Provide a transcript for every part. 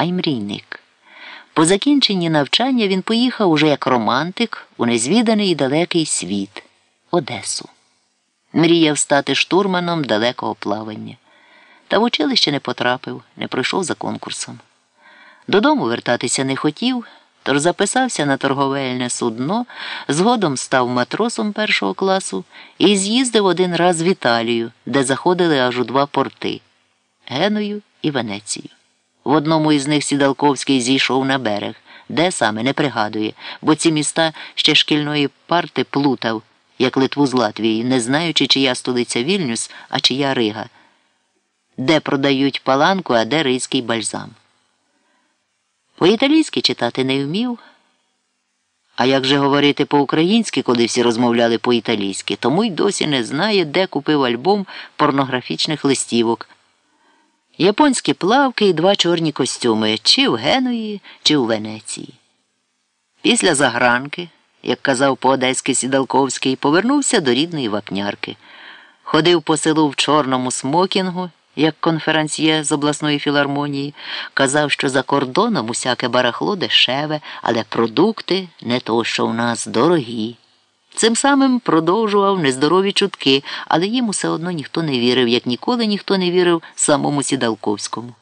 а й мрійник. По закінченні навчання він поїхав уже як романтик у незвіданий і далекий світ Одесу. Мріяв стати штурманом далекого плавання. Та в училище не потрапив, не пройшов за конкурсом. Додому вертатися не хотів, тож записався на торговельне судно, згодом став матросом першого класу і з'їздив один раз в Італію, де заходили аж у два порти Геною і Венецію. В одному із них Сідалковський зійшов на берег, де саме не пригадує, бо ці міста ще шкільної парти плутав, як Литву з Латвією, не знаючи, чия столиця Вільнюс, а чия Рига, де продають паланку, а де ризький бальзам. По-італійськи читати не вмів. А як же говорити по-українськи, коли всі розмовляли по-італійськи, тому й досі не знає, де купив альбом порнографічних листівок. Японські плавки і два чорні костюми чи в Геної, чи в Венеції. Після загранки, як казав по одеськи Сідалковський, повернувся до рідної вапнярки. Ходив по селу в чорному смокінгу, як конферансьє з обласної філармонії, казав, що за кордоном усяке барахло дешеве, але продукти не то, що в нас дорогі. Цим самим продовжував нездорові чутки, але їм усе одно ніхто не вірив, як ніколи ніхто не вірив самому Сідалковському.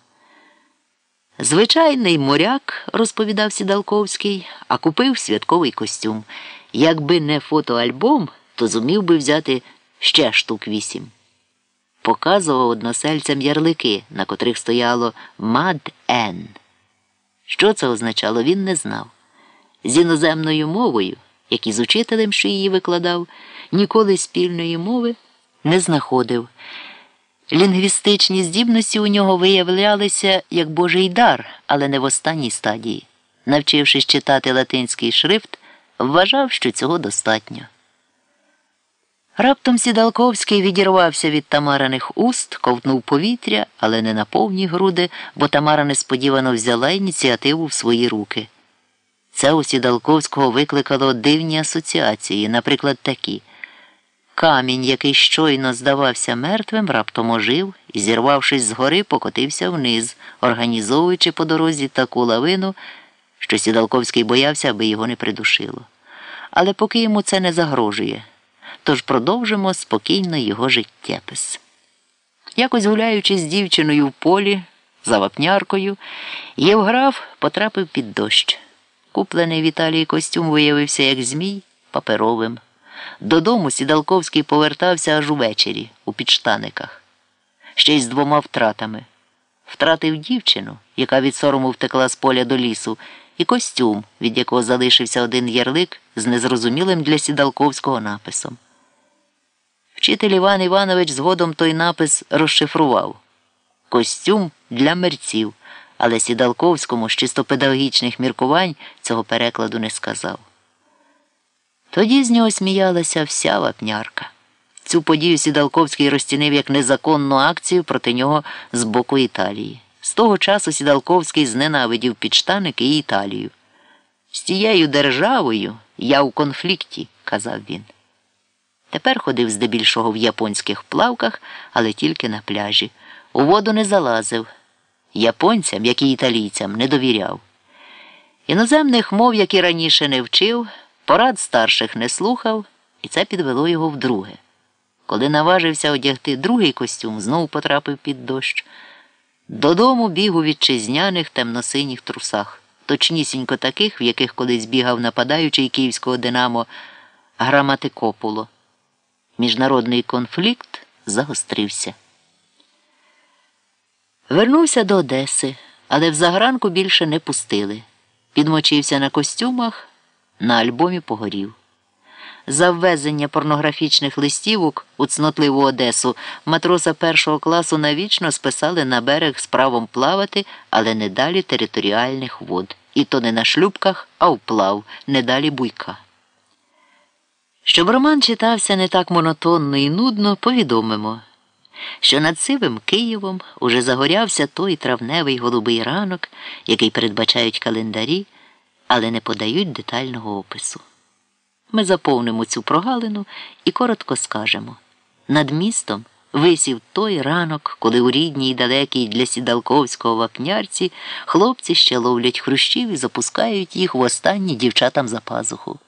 Звичайний моряк, розповідав Сідалковський, а купив святковий костюм. Якби не фотоальбом, то зумів би взяти ще штук вісім. Показував односельцям ярлики, на котрих стояло Мад Ен. Що це означало, він не знав. З іноземною мовою як і з учителем, що її викладав, ніколи спільної мови не знаходив. Лінгвістичні здібності у нього виявлялися як божий дар, але не в останній стадії. Навчившись читати латинський шрифт, вважав, що цього достатньо. Раптом Сідалковський відірвався від Тамараних уст, ковтнув повітря, але не на повні груди, бо Тамара несподівано взяла ініціативу в свої руки. Це у Сідалковського викликало дивні асоціації, наприклад, такі. Камінь, який щойно здавався мертвим, раптом ожив і, зірвавшись з гори, покотився вниз, організовуючи по дорозі таку лавину, що Сідалковський боявся, аби його не придушило. Але поки йому це не загрожує, тож продовжимо спокійно його життєпис. Якось гуляючи з дівчиною в полі, за вапняркою, Євграф потрапив під дощ. Куплений Віталій костюм виявився як змій паперовим. Додому Сідалковський повертався аж увечері у підштаниках, ще й з двома втратами. Втратив дівчину, яка від сорому втекла з поля до лісу, і костюм, від якого залишився один ярлик з незрозумілим для Сідалковського написом. Вчитель Іван Іванович згодом той напис розшифрував Костюм для мерців але Сідалковському з чисто педагогічних міркувань цього перекладу не сказав. Тоді з нього сміялася вся вапнярка. Цю подію Сідалковський розцінив як незаконну акцію проти нього з боку Італії. З того часу Сідалковський зненавидів підштаники і Італію. З тією державою я у конфлікті, казав він. Тепер ходив здебільшого в японських плавках, але тільки на пляжі. У воду не залазив, японцям, як і італійцям, не довіряв. Іноземних мов, як і раніше не вчив, порад старших не слухав, і це підвело його вдруге. Коли наважився одягти другий костюм, знову потрапив під дощ. Додому біг у вітчизняних темно-синіх трусах, точнісінько таких, в яких колись бігав нападаючий київського динамо Граматикопуло. Міжнародний конфлікт загострився. Вернувся до Одеси, але в загранку більше не пустили. Підмочився на костюмах, на альбомі погорів. За ввезення порнографічних листівок у цнотливу Одесу матроса першого класу навічно списали на берег з правом плавати, але не далі територіальних вод. І то не на шлюбках, а вплав, не далі буйка. Щоб роман читався не так монотонно і нудно, повідомимо що над сивим Києвом уже загорявся той травневий голубий ранок, який передбачають календарі, але не подають детального опису. Ми заповнимо цю прогалину і коротко скажемо над містом. висів той ранок, коли у рідній далекій для сідалковського вапнярці хлопці ще ловлять хрущів і запускають їх в останні дівчатам за пазуху.